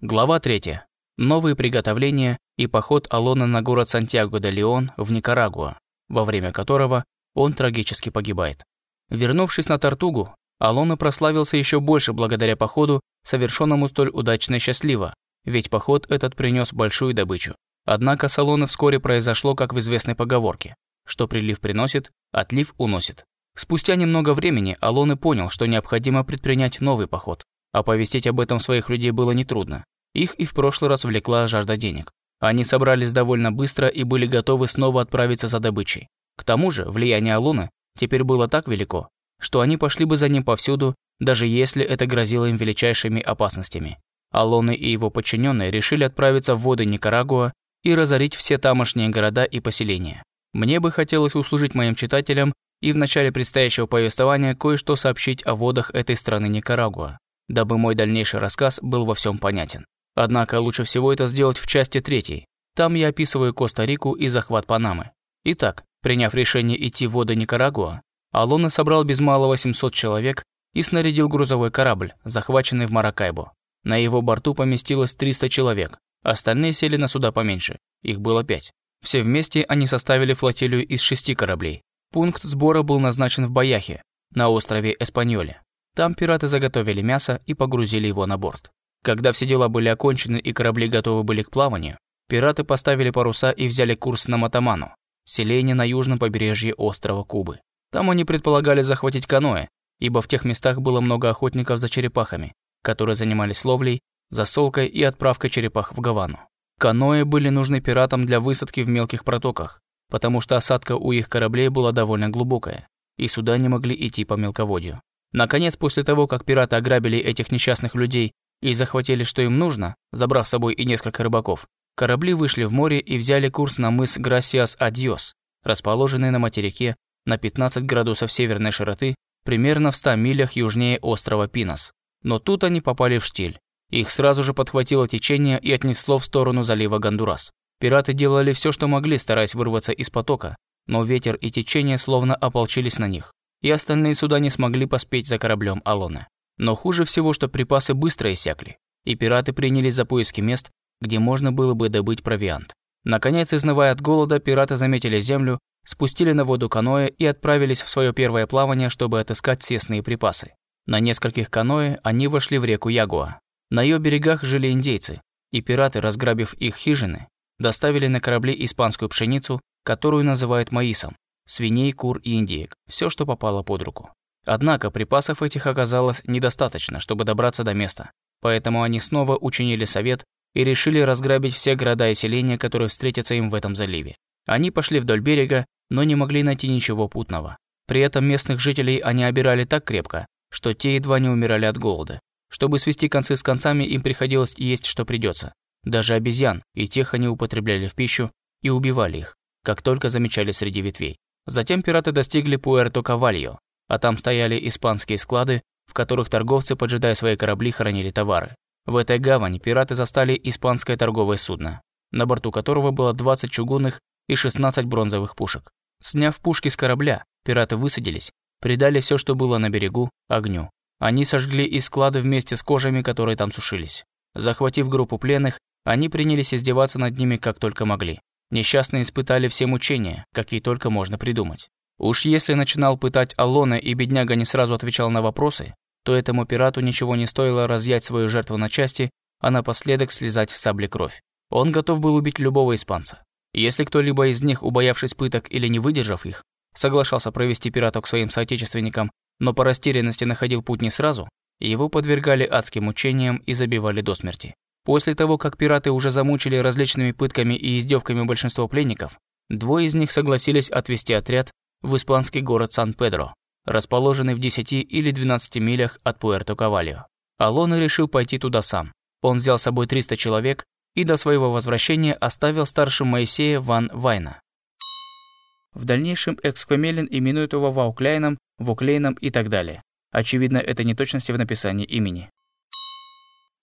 Глава 3. Новые приготовления и поход Алона на город Сантьяго-де-Леон в Никарагуа, во время которого он трагически погибает. Вернувшись на Тартугу, Алона прославился еще больше благодаря походу, совершенному столь удачно и счастливо, ведь поход этот принес большую добычу. Однако с Алона вскоре произошло, как в известной поговорке, что прилив приносит, отлив уносит. Спустя немного времени Алоны понял, что необходимо предпринять новый поход. Оповестить об этом своих людей было нетрудно. Их и в прошлый раз влекла жажда денег. Они собрались довольно быстро и были готовы снова отправиться за добычей. К тому же влияние Алуны теперь было так велико, что они пошли бы за ним повсюду, даже если это грозило им величайшими опасностями. Алоны и его подчиненные решили отправиться в воды Никарагуа и разорить все тамошние города и поселения. Мне бы хотелось услужить моим читателям и в начале предстоящего повествования кое-что сообщить о водах этой страны Никарагуа дабы мой дальнейший рассказ был во всем понятен. Однако лучше всего это сделать в части третьей. Там я описываю Коста-Рику и захват Панамы. Итак, приняв решение идти в воды Никарагуа, Алона собрал без малого 700 человек и снарядил грузовой корабль, захваченный в Маракайбо. На его борту поместилось 300 человек, остальные сели на суда поменьше, их было пять. Все вместе они составили флотилию из шести кораблей. Пункт сбора был назначен в Баяхе, на острове Эспаньоле. Там пираты заготовили мясо и погрузили его на борт. Когда все дела были окончены и корабли готовы были к плаванию, пираты поставили паруса и взяли курс на Матаману, селение на южном побережье острова Кубы. Там они предполагали захватить каноэ, ибо в тех местах было много охотников за черепахами, которые занимались ловлей, засолкой и отправкой черепах в Гавану. Каноэ были нужны пиратам для высадки в мелких протоках, потому что осадка у их кораблей была довольно глубокая, и суда не могли идти по мелководью. Наконец, после того, как пираты ограбили этих несчастных людей и захватили, что им нужно, забрав с собой и несколько рыбаков, корабли вышли в море и взяли курс на мыс Грасиас-Адьос, расположенный на материке на 15 градусов северной широты, примерно в 100 милях южнее острова Пинос. Но тут они попали в штиль. Их сразу же подхватило течение и отнесло в сторону залива Гондурас. Пираты делали все, что могли, стараясь вырваться из потока, но ветер и течение словно ополчились на них и остальные суда не смогли поспеть за кораблем Алона. Но хуже всего, что припасы быстро иссякли, и пираты принялись за поиски мест, где можно было бы добыть провиант. Наконец, изнывая от голода, пираты заметили землю, спустили на воду каноэ и отправились в свое первое плавание, чтобы отыскать съестные припасы. На нескольких каноэ они вошли в реку Ягуа. На ее берегах жили индейцы, и пираты, разграбив их хижины, доставили на корабли испанскую пшеницу, которую называют маисом, свиней, кур и индеек, все, что попало под руку. Однако припасов этих оказалось недостаточно, чтобы добраться до места, поэтому они снова учинили совет и решили разграбить все города и селения, которые встретятся им в этом заливе. Они пошли вдоль берега, но не могли найти ничего путного. При этом местных жителей они обирали так крепко, что те едва не умирали от голода. Чтобы свести концы с концами, им приходилось есть, что придется. Даже обезьян, и тех они употребляли в пищу и убивали их, как только замечали среди ветвей. Затем пираты достигли Пуэрто-Кавальо, а там стояли испанские склады, в которых торговцы, поджидая свои корабли, хранили товары. В этой гавани пираты застали испанское торговое судно, на борту которого было 20 чугунных и 16 бронзовых пушек. Сняв пушки с корабля, пираты высадились, придали все, что было на берегу, огню. Они сожгли и склады вместе с кожами, которые там сушились. Захватив группу пленных, они принялись издеваться над ними как только могли. Несчастные испытали все мучения, какие только можно придумать. Уж если начинал пытать Алона и бедняга не сразу отвечал на вопросы, то этому пирату ничего не стоило разъять свою жертву на части, а напоследок слезать с сабли кровь. Он готов был убить любого испанца. Если кто-либо из них, убоявшись пыток или не выдержав их, соглашался провести пиратов к своим соотечественникам, но по растерянности находил путь не сразу, его подвергали адским мучениям и забивали до смерти. После того, как пираты уже замучили различными пытками и издевками большинство пленников, двое из них согласились отвезти отряд в испанский город Сан-Педро, расположенный в 10 или 12 милях от Пуэрто-Кавальо. Алона решил пойти туда сам. Он взял с собой 300 человек и до своего возвращения оставил старшим Моисея Ван Вайна. В дальнейшем Эксквамелин именует его Ваукляйном, Вуклейном и так далее. Очевидно, это неточности в написании имени.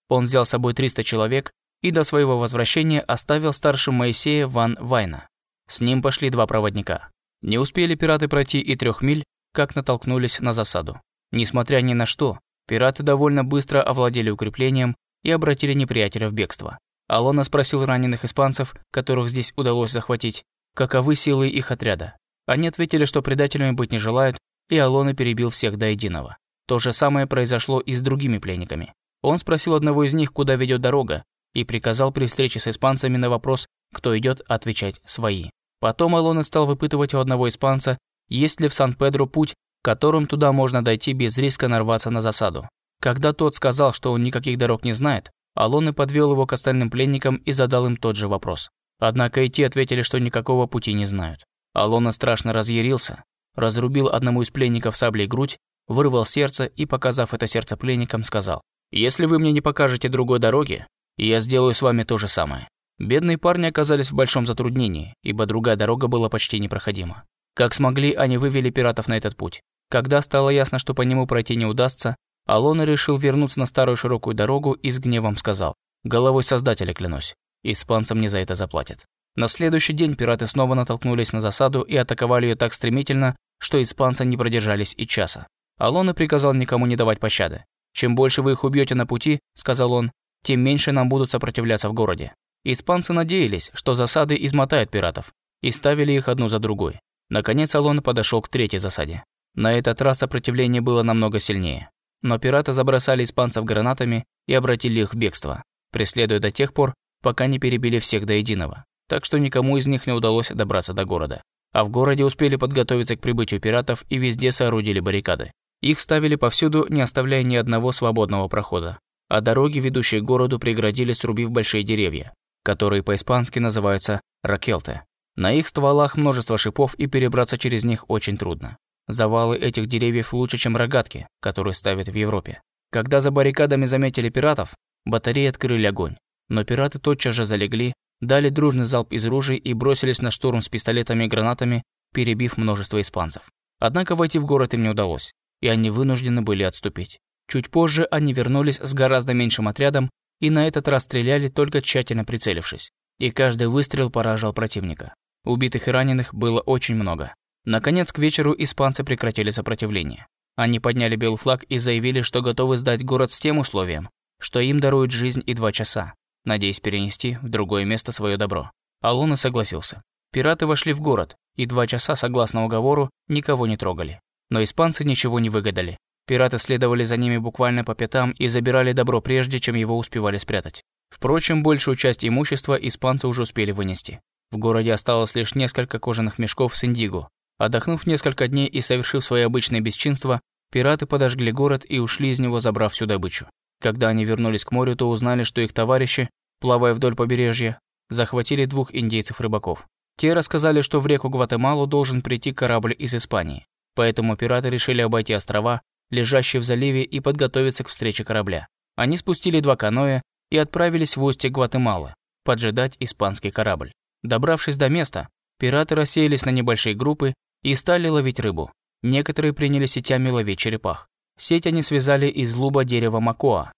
Он взял с собой 300 человек и до своего возвращения оставил старшим Моисея Ван Вайна. С ним пошли два проводника. Не успели пираты пройти и трех миль, как натолкнулись на засаду. Несмотря ни на что, пираты довольно быстро овладели укреплением и обратили неприятеля в бегство. Алона спросил раненых испанцев, которых здесь удалось захватить, каковы силы их отряда. Они ответили, что предателями быть не желают, и Алона перебил всех до единого. То же самое произошло и с другими пленниками. Он спросил одного из них, куда ведет дорога, и приказал при встрече с испанцами на вопрос, кто идет, отвечать свои. Потом Алона стал выпытывать у одного испанца, есть ли в Сан-Педро путь, которым туда можно дойти без риска нарваться на засаду. Когда тот сказал, что он никаких дорог не знает, Алоны подвел его к остальным пленникам и задал им тот же вопрос. Однако и те ответили, что никакого пути не знают. Алона страшно разъярился, разрубил одному из пленников саблей грудь, вырвал сердце и, показав это сердце пленникам, сказал, «Если вы мне не покажете другой дороги, я сделаю с вами то же самое». Бедные парни оказались в большом затруднении, ибо другая дорога была почти непроходима. Как смогли, они вывели пиратов на этот путь. Когда стало ясно, что по нему пройти не удастся, Алона решил вернуться на старую широкую дорогу и с гневом сказал, «Головой Создателя клянусь, испанцам не за это заплатят». На следующий день пираты снова натолкнулись на засаду и атаковали ее так стремительно, что испанцы не продержались и часа. Алона приказал никому не давать пощады. «Чем больше вы их убьете на пути, — сказал он, — тем меньше нам будут сопротивляться в городе». Испанцы надеялись, что засады измотают пиратов, и ставили их одну за другой. Наконец Алона подошел к третьей засаде. На этот раз сопротивление было намного сильнее. Но пираты забросали испанцев гранатами и обратили их в бегство, преследуя до тех пор, пока не перебили всех до единого. Так что никому из них не удалось добраться до города. А в городе успели подготовиться к прибытию пиратов и везде соорудили баррикады. Их ставили повсюду, не оставляя ни одного свободного прохода. А дороги, ведущие к городу, преградили, срубив большие деревья, которые по-испански называются ракелты. На их стволах множество шипов, и перебраться через них очень трудно. Завалы этих деревьев лучше, чем рогатки, которые ставят в Европе. Когда за баррикадами заметили пиратов, батареи открыли огонь. Но пираты тотчас же залегли, дали дружный залп из ружей и бросились на штурм с пистолетами и гранатами, перебив множество испанцев. Однако войти в город им не удалось, и они вынуждены были отступить. Чуть позже они вернулись с гораздо меньшим отрядом и на этот раз стреляли, только тщательно прицелившись. И каждый выстрел поражал противника. Убитых и раненых было очень много. Наконец, к вечеру испанцы прекратили сопротивление. Они подняли белый флаг и заявили, что готовы сдать город с тем условием, что им даруют жизнь и два часа, надеясь перенести в другое место свое добро. Алона согласился. Пираты вошли в город, и два часа, согласно уговору, никого не трогали. Но испанцы ничего не выгадали. Пираты следовали за ними буквально по пятам и забирали добро прежде, чем его успевали спрятать. Впрочем, большую часть имущества испанцы уже успели вынести. В городе осталось лишь несколько кожаных мешков с индиго, Отдохнув несколько дней и совершив свои обычные бесчинства, пираты подожгли город и ушли из него, забрав всю добычу. Когда они вернулись к морю, то узнали, что их товарищи, плавая вдоль побережья, захватили двух индейцев-рыбаков. Те рассказали, что в реку Гватемалу должен прийти корабль из Испании, поэтому пираты решили обойти острова, лежащие в заливе, и подготовиться к встрече корабля. Они спустили два каноэ и отправились в устье Гватемалы, поджидать испанский корабль. Добравшись до места, пираты рассеялись на небольшие группы и стали ловить рыбу. Некоторые приняли сетями ловить черепах. Сеть они связали из луба дерева макоа.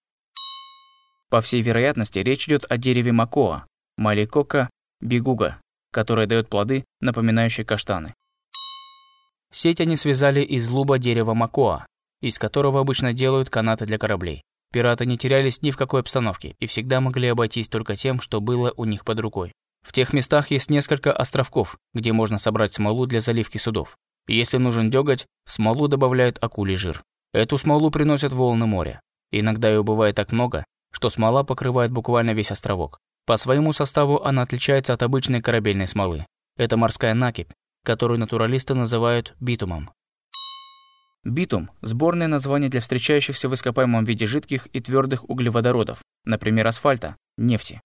По всей вероятности, речь идет о дереве макоа, маликока бигуга, которое дает плоды, напоминающие каштаны. Сеть они связали из луба дерева макоа, из которого обычно делают канаты для кораблей. Пираты не терялись ни в какой обстановке и всегда могли обойтись только тем, что было у них под рукой. В тех местах есть несколько островков, где можно собрать смолу для заливки судов. Если нужен дёготь, в смолу добавляют акулий жир. Эту смолу приносят волны моря. Иногда ее бывает так много, что смола покрывает буквально весь островок. По своему составу она отличается от обычной корабельной смолы. Это морская накипь, которую натуралисты называют битумом. Битум – сборное название для встречающихся в ископаемом виде жидких и твердых углеводородов, например, асфальта, нефти.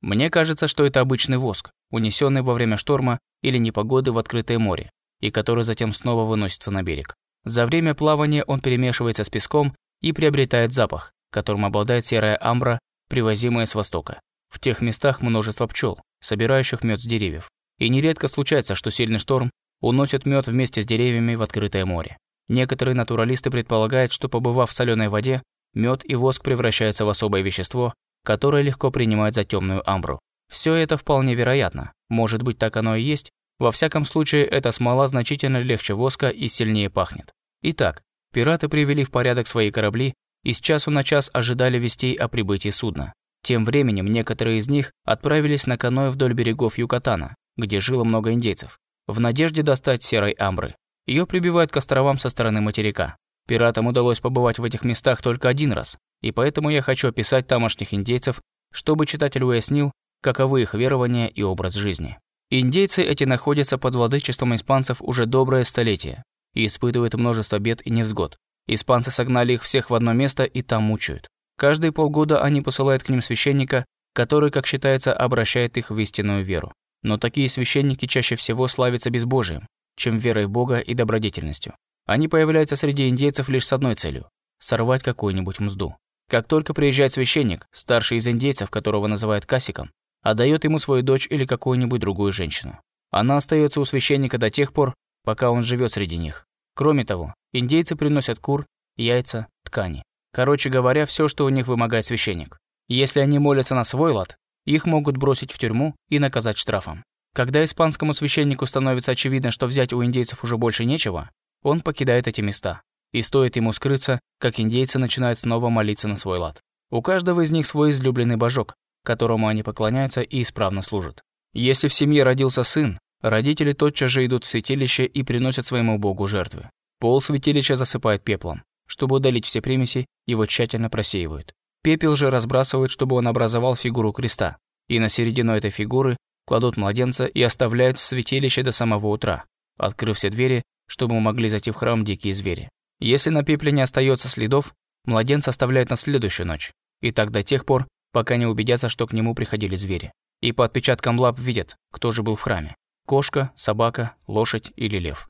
Мне кажется, что это обычный воск, унесенный во время шторма или непогоды в открытое море, и который затем снова выносится на берег. За время плавания он перемешивается с песком и приобретает запах, которым обладает серая амбра, привозимая с востока. В тех местах множество пчел, собирающих мед с деревьев. И нередко случается, что сильный шторм уносит мед вместе с деревьями в открытое море. Некоторые натуралисты предполагают, что побывав в соленой воде, мед и воск превращаются в особое вещество, которое легко принимать за темную амбру. Все это вполне вероятно. Может быть, так оно и есть. Во всяком случае, эта смола значительно легче воска и сильнее пахнет. Итак, пираты привели в порядок свои корабли и с часу на час ожидали вестей о прибытии судна. Тем временем некоторые из них отправились на каноэ вдоль берегов Юкатана, где жило много индейцев, в надежде достать серой амбры. Ее прибивают к островам со стороны материка. Пиратам удалось побывать в этих местах только один раз, и поэтому я хочу описать тамошних индейцев, чтобы читатель уяснил, каковы их верования и образ жизни. Индейцы эти находятся под владычеством испанцев уже доброе столетие и испытывают множество бед и невзгод. Испанцы согнали их всех в одно место и там мучают. Каждые полгода они посылают к ним священника, который, как считается, обращает их в истинную веру. Но такие священники чаще всего славятся безбожием, чем верой в Бога и добродетельностью. Они появляются среди индейцев лишь с одной целью – сорвать какую-нибудь мзду. Как только приезжает священник, старший из индейцев, которого называют Касиком, отдает ему свою дочь или какую-нибудь другую женщину. Она остается у священника до тех пор, пока он живет среди них. Кроме того, индейцы приносят кур, яйца, ткани. Короче говоря, все, что у них вымогает священник. Если они молятся на свой лад, их могут бросить в тюрьму и наказать штрафом. Когда испанскому священнику становится очевидно, что взять у индейцев уже больше нечего, он покидает эти места. И стоит ему скрыться, как индейцы начинают снова молиться на свой лад. У каждого из них свой излюбленный божок, которому они поклоняются и исправно служат. Если в семье родился сын, родители тотчас же идут в святилище и приносят своему богу жертвы. Пол святилища засыпают пеплом. Чтобы удалить все примеси, его тщательно просеивают. Пепел же разбрасывают, чтобы он образовал фигуру креста. И на середину этой фигуры кладут младенца и оставляют в святилище до самого утра, открыв все двери, чтобы могли зайти в храм дикие звери. Если на пепле не остается следов, младенца оставляют на следующую ночь. И так до тех пор, пока не убедятся, что к нему приходили звери. И по отпечаткам лап видят, кто же был в храме. Кошка, собака, лошадь или лев.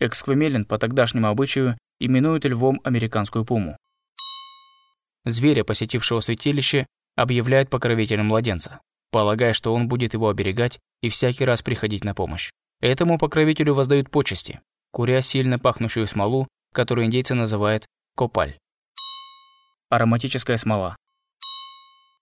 Эксквемелин по тогдашнему обычаю именуют львом американскую пуму. Зверя, посетившего святилище, объявляют покровителем младенца, полагая, что он будет его оберегать и всякий раз приходить на помощь. Этому покровителю воздают почести, куря сильно пахнущую смолу, которую индейцы называют копаль. Ароматическая смола,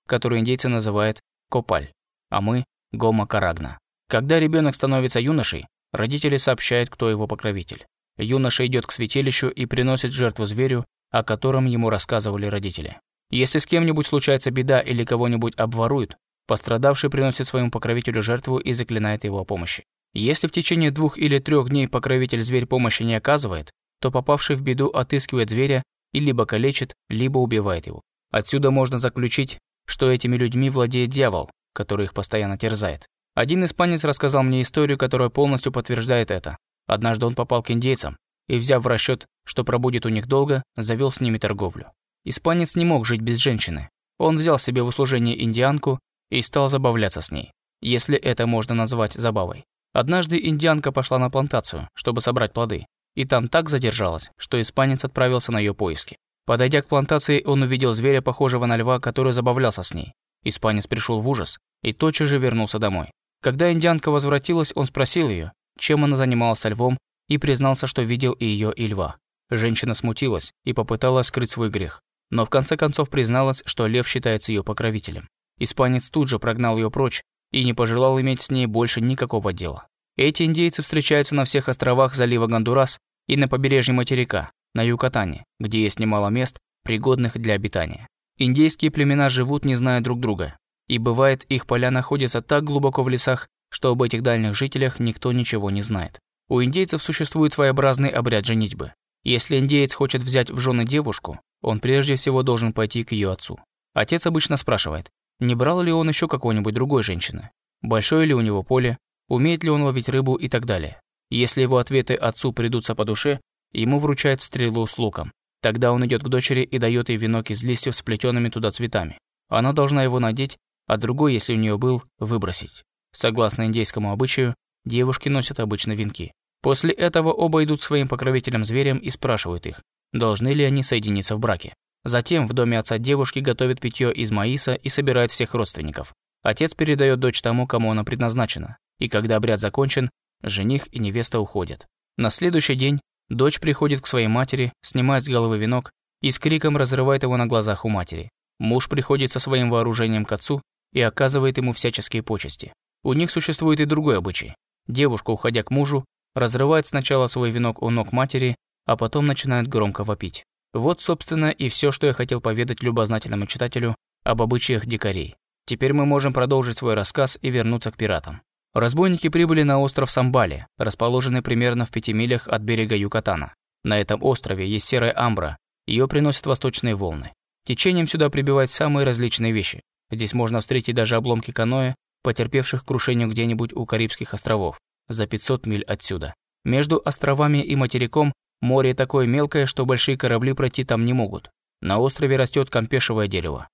которую индейцы называют копаль, а мы – гома карагна. Когда ребенок становится юношей, родители сообщают, кто его покровитель. Юноша идет к святилищу и приносит жертву зверю, о котором ему рассказывали родители. Если с кем-нибудь случается беда или кого-нибудь обворуют, пострадавший приносит своему покровителю жертву и заклинает его о помощи. Если в течение двух или трех дней покровитель зверь помощи не оказывает, то попавший в беду отыскивает зверя и либо калечит, либо убивает его. Отсюда можно заключить, что этими людьми владеет дьявол, который их постоянно терзает. Один испанец рассказал мне историю, которая полностью подтверждает это. Однажды он попал к индейцам и, взяв в расчет, что пробудет у них долго, завел с ними торговлю. Испанец не мог жить без женщины. Он взял себе в услужение индианку и стал забавляться с ней, если это можно назвать забавой. Однажды индианка пошла на плантацию, чтобы собрать плоды, и там так задержалась, что испанец отправился на ее поиски. Подойдя к плантации, он увидел зверя, похожего на льва, который забавлялся с ней. Испанец пришел в ужас и тотчас же вернулся домой. Когда индианка возвратилась, он спросил ее, чем она занималась со львом, и признался, что видел и ее, и льва. Женщина смутилась и попыталась скрыть свой грех, но в конце концов призналась, что лев считается ее покровителем. Испанец тут же прогнал ее прочь и не пожелал иметь с ней больше никакого дела. Эти индейцы встречаются на всех островах залива Гондурас и на побережье материка, на Юкатане, где есть немало мест, пригодных для обитания. Индейские племена живут, не зная друг друга, и бывает, их поля находятся так глубоко в лесах, что об этих дальних жителях никто ничего не знает. У индейцев существует своеобразный обряд женитьбы. Если индеец хочет взять в жены девушку, он прежде всего должен пойти к ее отцу. Отец обычно спрашивает, не брал ли он еще какой-нибудь другой женщины, большое ли у него поле, умеет ли он ловить рыбу и так далее. Если его ответы отцу придутся по душе, ему вручают стрелу с луком. Тогда он идет к дочери и дает ей венок из листьев с плетеными туда цветами. Она должна его надеть, а другой, если у нее был, выбросить. Согласно индейскому обычаю, девушки носят обычно венки. После этого оба идут своим покровителям-зверям и спрашивают их, должны ли они соединиться в браке. Затем в доме отца девушки готовят питье из маиса и собирают всех родственников. Отец передает дочь тому, кому она предназначена. И когда обряд закончен, жених и невеста уходят. На следующий день дочь приходит к своей матери, снимает с головы венок и с криком разрывает его на глазах у матери. Муж приходит со своим вооружением к отцу и оказывает ему всяческие почести. У них существует и другой обычай. Девушка, уходя к мужу, разрывает сначала свой венок у ног матери, а потом начинает громко вопить. Вот, собственно, и все, что я хотел поведать любознательному читателю об обычаях дикарей. Теперь мы можем продолжить свой рассказ и вернуться к пиратам. Разбойники прибыли на остров Самбали, расположенный примерно в пяти милях от берега Юкатана. На этом острове есть серая амбра, ее приносят восточные волны. Течением сюда прибивают самые различные вещи. Здесь можно встретить даже обломки каноэ, потерпевших крушение где-нибудь у Карибских островов, за 500 миль отсюда. Между островами и материком море такое мелкое, что большие корабли пройти там не могут. На острове растет кампешевое дерево.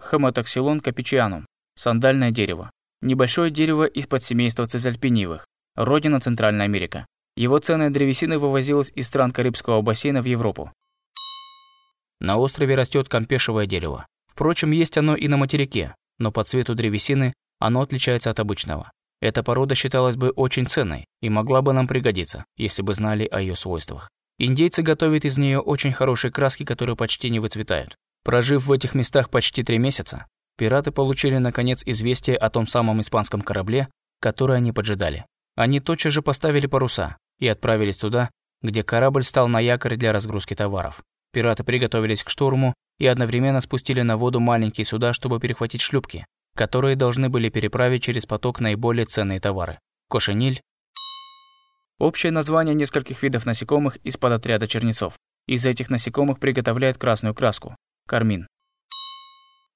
Хомотоксилон капичианум. Сандальное дерево. Небольшое дерево из подсемейства цезальпиниевых. Родина Центральная Америка. Его ценная древесина вывозилась из стран Карибского бассейна в Европу. На острове растет кампешевое дерево. Впрочем, есть оно и на материке, но по цвету древесины оно отличается от обычного. Эта порода считалась бы очень ценной и могла бы нам пригодиться, если бы знали о ее свойствах. Индейцы готовят из нее очень хорошие краски, которые почти не выцветают. Прожив в этих местах почти три месяца, пираты получили наконец известие о том самом испанском корабле, который они поджидали. Они тотчас же поставили паруса и отправились туда, где корабль стал на якорь для разгрузки товаров. Пираты приготовились к штурму и одновременно спустили на воду маленькие суда, чтобы перехватить шлюпки, которые должны были переправить через поток наиболее ценные товары. Кошениль – общее название нескольких видов насекомых из подотряда чернецов. Из этих насекомых приготовляют красную краску – кармин,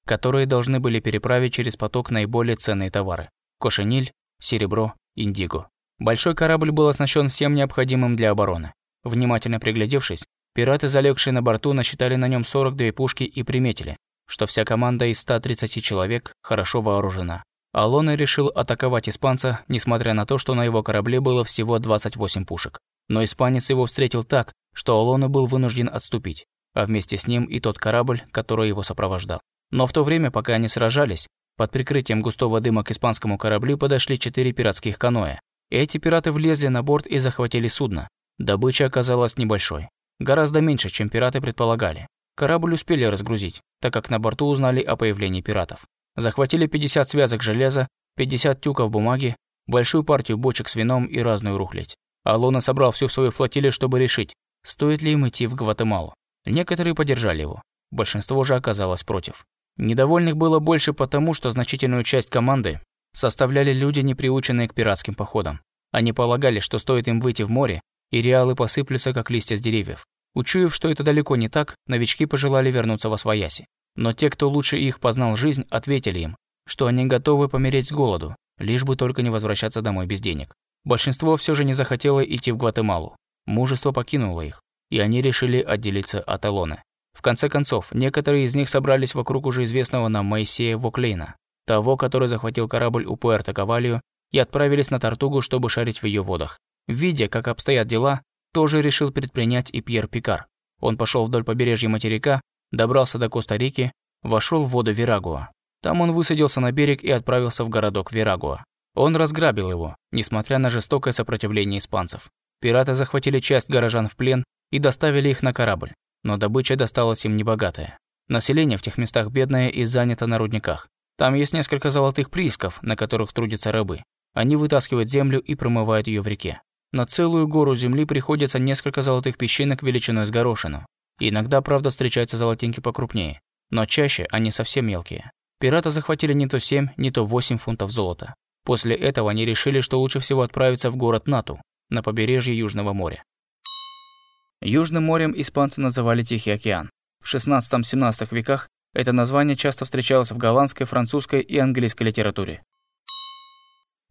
которые должны были переправить через поток наиболее ценные товары – кошениль, серебро, индиго. Большой корабль был оснащен всем необходимым для обороны. Внимательно приглядевшись, пираты, залегшие на борту, насчитали на нем 42 пушки и приметили, что вся команда из 130 человек хорошо вооружена. Алоне решил атаковать испанца, несмотря на то, что на его корабле было всего 28 пушек. Но испанец его встретил так, что Алоне был вынужден отступить, а вместе с ним и тот корабль, который его сопровождал. Но в то время, пока они сражались, под прикрытием густого дыма к испанскому кораблю подошли четыре пиратских каноэ. Эти пираты влезли на борт и захватили судно. Добыча оказалась небольшой. Гораздо меньше, чем пираты предполагали. Корабль успели разгрузить, так как на борту узнали о появлении пиратов. Захватили 50 связок железа, 50 тюков бумаги, большую партию бочек с вином и разную рухлядь. Алона собрал всю свою флотилию, чтобы решить, стоит ли им идти в Гватемалу. Некоторые поддержали его, большинство же оказалось против. Недовольных было больше потому, что значительную часть команды составляли люди, не приученные к пиратским походам. Они полагали, что стоит им выйти в море, и реалы посыплются, как листья с деревьев. Учуяв, что это далеко не так, новички пожелали вернуться во свояси. Но те, кто лучше их познал жизнь, ответили им, что они готовы помереть с голоду, лишь бы только не возвращаться домой без денег. Большинство все же не захотело идти в Гватемалу. Мужество покинуло их, и они решили отделиться от Элоны. В конце концов, некоторые из них собрались вокруг уже известного нам Моисея Воклейна, того, который захватил корабль у Пуэрто-Кавалью, и отправились на Тартугу, чтобы шарить в ее водах. Видя, как обстоят дела, тоже решил предпринять и Пьер Пикар. Он пошел вдоль побережья материка, добрался до Коста-Рики, вошел в воду Верагуа. Там он высадился на берег и отправился в городок Верагуа. Он разграбил его, несмотря на жестокое сопротивление испанцев. Пираты захватили часть горожан в плен и доставили их на корабль, но добыча досталась им небогатая. Население в тех местах бедное и занято на рудниках. Там есть несколько золотых приисков, на которых трудятся рабы. Они вытаскивают землю и промывают ее в реке. На целую гору земли приходится несколько золотых песчинок величиной с горошину. Иногда, правда, встречаются золотинки покрупнее, но чаще они совсем мелкие. Пираты захватили не то 7, не то 8 фунтов золота. После этого они решили, что лучше всего отправиться в город Нату, на побережье Южного моря. Южным морем испанцы называли Тихий океан. В 16-17 веках это название часто встречалось в голландской, французской и английской литературе.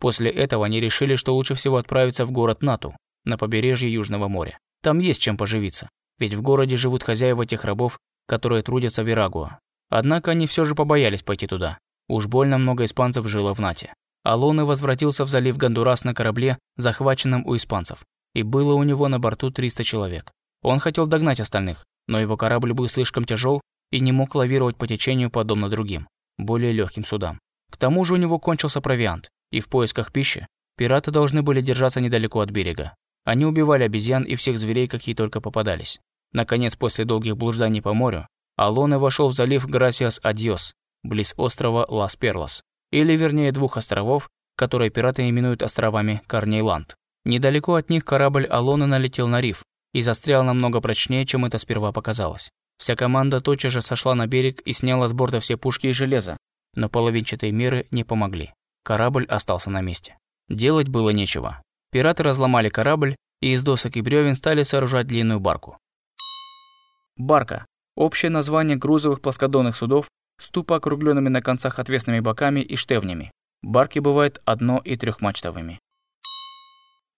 После этого они решили, что лучше всего отправиться в город Нату, на побережье Южного моря. Там есть чем поживиться, ведь в городе живут хозяева тех рабов, которые трудятся в Ирагуа. Однако они все же побоялись пойти туда. Уж больно много испанцев жило в Нате. Алоне возвратился в залив Гондурас на корабле, захваченном у испанцев, и было у него на борту 300 человек. Он хотел догнать остальных, но его корабль был слишком тяжел и не мог лавировать по течению подобно другим, более легким судам. К тому же у него кончился провиант, и в поисках пищи пираты должны были держаться недалеко от берега. Они убивали обезьян и всех зверей, какие только попадались. Наконец, после долгих блужданий по морю, Алоне вошел в залив Грасиас Адьос, близ острова Лас Перлос, или вернее двух островов, которые пираты именуют островами Карнейланд. Недалеко от них корабль Алоне налетел на риф, и застрял намного прочнее, чем это сперва показалось. Вся команда тотчас же сошла на берег и сняла с борта все пушки и железо, но половинчатые меры не помогли. Корабль остался на месте. Делать было нечего. Пираты разломали корабль и из досок и бревен стали сооружать длинную барку. Барка – общее название грузовых плоскодонных судов с тупо округленными на концах отвесными боками и штевнями. Барки бывают одно- и трехмачтовыми.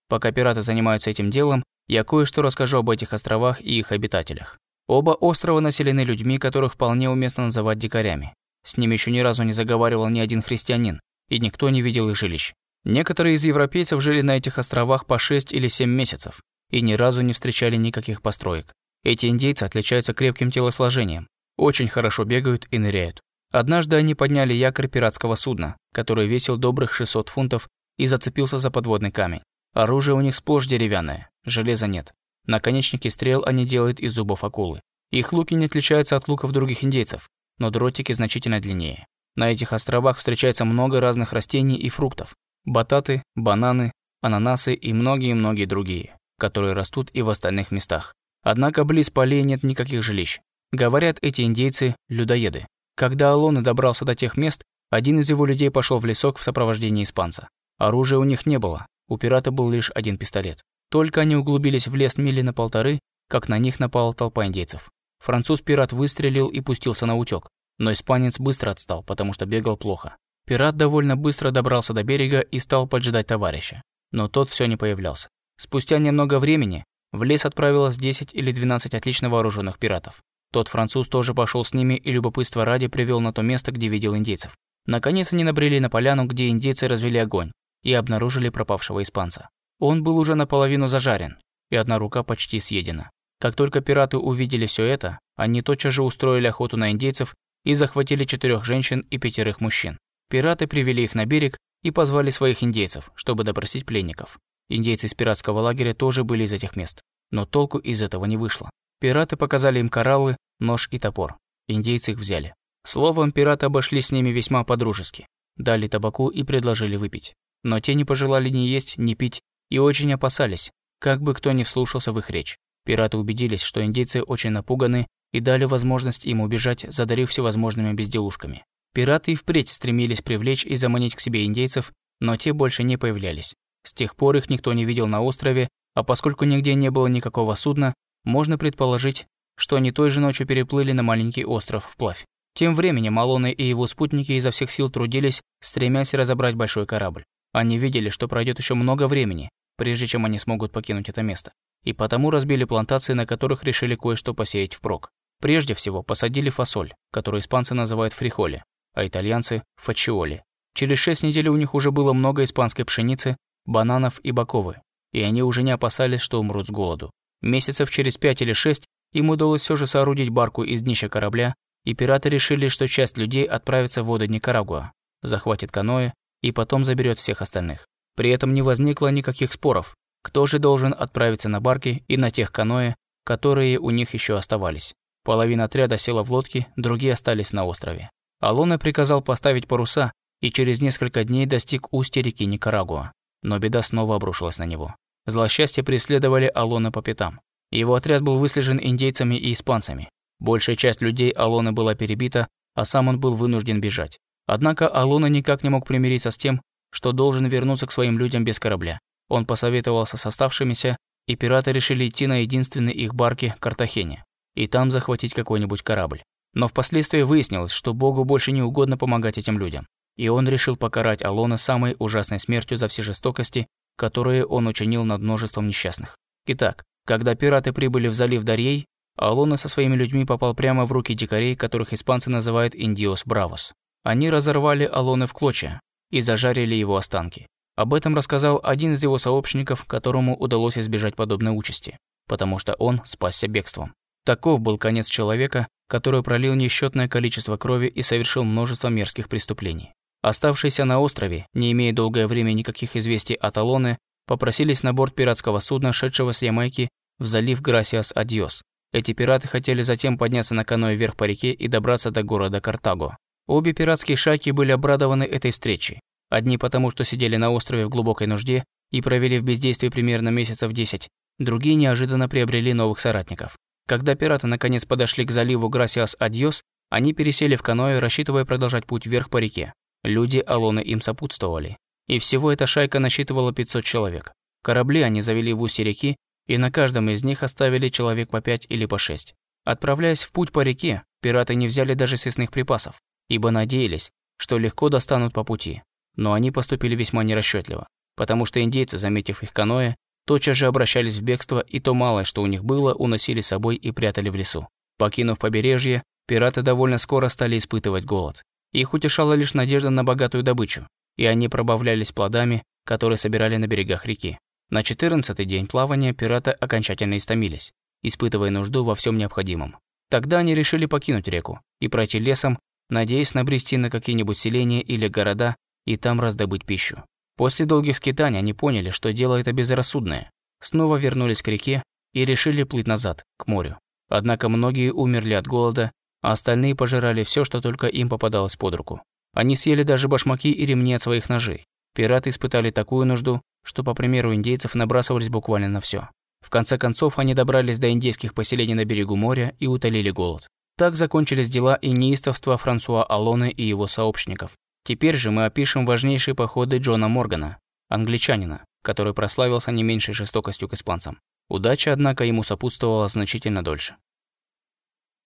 Пока пираты занимаются этим делом, я кое-что расскажу об этих островах и их обитателях. Оба острова населены людьми, которых вполне уместно называть дикарями. С ними еще ни разу не заговаривал ни один христианин, и никто не видел их жилищ. Некоторые из европейцев жили на этих островах по 6 или 7 месяцев и ни разу не встречали никаких построек. Эти индейцы отличаются крепким телосложением, очень хорошо бегают и ныряют. Однажды они подняли якорь пиратского судна, который весил добрых 600 фунтов и зацепился за подводный камень. Оружие у них сплошь деревянное, железа нет. Наконечники стрел они делают из зубов акулы. Их луки не отличаются от луков других индейцев, но дротики значительно длиннее. На этих островах встречается много разных растений и фруктов. Бататы, бананы, ананасы и многие-многие другие, которые растут и в остальных местах. Однако близ полей нет никаких жилищ. Говорят, эти индейцы – людоеды. Когда Алоны добрался до тех мест, один из его людей пошел в лесок в сопровождении испанца. Оружия у них не было, у пирата был лишь один пистолет. Только они углубились в лес мили на полторы, как на них напала толпа индейцев. Француз-пират выстрелил и пустился на утёк, но испанец быстро отстал, потому что бегал плохо. Пират довольно быстро добрался до берега и стал поджидать товарища, но тот все не появлялся. Спустя немного времени в лес отправилось 10 или 12 отлично вооруженных пиратов. Тот француз тоже пошел с ними и любопытство ради привел на то место, где видел индейцев. Наконец они набрели на поляну, где индейцы развели огонь и обнаружили пропавшего испанца. Он был уже наполовину зажарен, и одна рука почти съедена. Как только пираты увидели все это, они тотчас же устроили охоту на индейцев и захватили четырех женщин и пятерых мужчин. Пираты привели их на берег и позвали своих индейцев, чтобы допросить пленников. Индейцы из пиратского лагеря тоже были из этих мест, но толку из этого не вышло. Пираты показали им кораллы, нож и топор. Индейцы их взяли. Словом, пираты обошли с ними весьма подружески. Дали табаку и предложили выпить. Но те не пожелали ни есть, ни пить и очень опасались, как бы кто ни вслушался в их речь. Пираты убедились, что индейцы очень напуганы и дали возможность им убежать, задарив всевозможными безделушками. Пираты и впредь стремились привлечь и заманить к себе индейцев, но те больше не появлялись. С тех пор их никто не видел на острове, а поскольку нигде не было никакого судна, можно предположить, что они той же ночью переплыли на маленький остров вплавь. Тем временем Малоны и его спутники изо всех сил трудились, стремясь разобрать большой корабль. Они видели, что пройдет еще много времени, прежде чем они смогут покинуть это место. И потому разбили плантации, на которых решили кое-что посеять впрок. Прежде всего посадили фасоль, которую испанцы называют фрихоли, а итальянцы – фачиоли. Через шесть недель у них уже было много испанской пшеницы, бананов и баковы, и они уже не опасались, что умрут с голоду. Месяцев через пять или шесть им удалось все же соорудить барку из днища корабля, и пираты решили, что часть людей отправится в воды Никарагуа, захватит каноэ и потом заберет всех остальных. При этом не возникло никаких споров, кто же должен отправиться на барки и на тех каноэ, которые у них еще оставались. Половина отряда села в лодки, другие остались на острове. Алона приказал поставить паруса и через несколько дней достиг устья реки Никарагуа. Но беда снова обрушилась на него. Злосчастье преследовали Алона по пятам. Его отряд был выслежен индейцами и испанцами. Большая часть людей Алона была перебита, а сам он был вынужден бежать. Однако Алона никак не мог примириться с тем, что должен вернуться к своим людям без корабля. Он посоветовался с оставшимися, и пираты решили идти на единственной их барке Картахене и там захватить какой-нибудь корабль. Но впоследствии выяснилось, что Богу больше не угодно помогать этим людям, и он решил покарать Алона самой ужасной смертью за все жестокости, которые он учинил над множеством несчастных. Итак, когда пираты прибыли в залив Дарьей, Алона со своими людьми попал прямо в руки дикарей, которых испанцы называют «индиос бравос». Они разорвали Алоны в клочья и зажарили его останки. Об этом рассказал один из его сообщников, которому удалось избежать подобной участи, потому что он спасся бегством. Таков был конец человека, который пролил несчетное количество крови и совершил множество мерзких преступлений. Оставшиеся на острове, не имея долгое время никаких известий от Алоны, попросились на борт пиратского судна, шедшего с Ямайки в залив Грасиас Адьос. Эти пираты хотели затем подняться на каноэ вверх по реке и добраться до города Картаго. Обе пиратские шайки были обрадованы этой встречей. Одни потому, что сидели на острове в глубокой нужде и провели в бездействии примерно месяцев 10, Другие неожиданно приобрели новых соратников. Когда пираты наконец подошли к заливу Грасиас-Адьос, они пересели в каноэ, рассчитывая продолжать путь вверх по реке. Люди Алоны им сопутствовали. И всего эта шайка насчитывала 500 человек. Корабли они завели в устье реки, и на каждом из них оставили человек по 5 или по 6. Отправляясь в путь по реке, пираты не взяли даже съестных припасов, ибо надеялись, что легко достанут по пути. Но они поступили весьма нерасчетливо, потому что индейцы, заметив их каноэ, тотчас же обращались в бегство, и то малое, что у них было, уносили с собой и прятали в лесу. Покинув побережье, пираты довольно скоро стали испытывать голод. Их утешала лишь надежда на богатую добычу, и они пробавлялись плодами, которые собирали на берегах реки. На четырнадцатый день плавания пираты окончательно истомились, испытывая нужду во всем необходимом. Тогда они решили покинуть реку и пройти лесом, надеясь набрести на какие-нибудь селения или города и там раздобыть пищу. После долгих скитаний они поняли, что дело это безрассудное. Снова вернулись к реке и решили плыть назад, к морю. Однако многие умерли от голода, а остальные пожирали все, что только им попадалось под руку. Они съели даже башмаки и ремни от своих ножей. Пираты испытали такую нужду, что, по примеру индейцев, набрасывались буквально на все. В конце концов, они добрались до индейских поселений на берегу моря и утолили голод. Так закончились дела и неистовства Франсуа Алоне и его сообщников. Теперь же мы опишем важнейшие походы Джона Моргана, англичанина, который прославился не меньшей жестокостью к испанцам. Удача, однако, ему сопутствовала значительно дольше.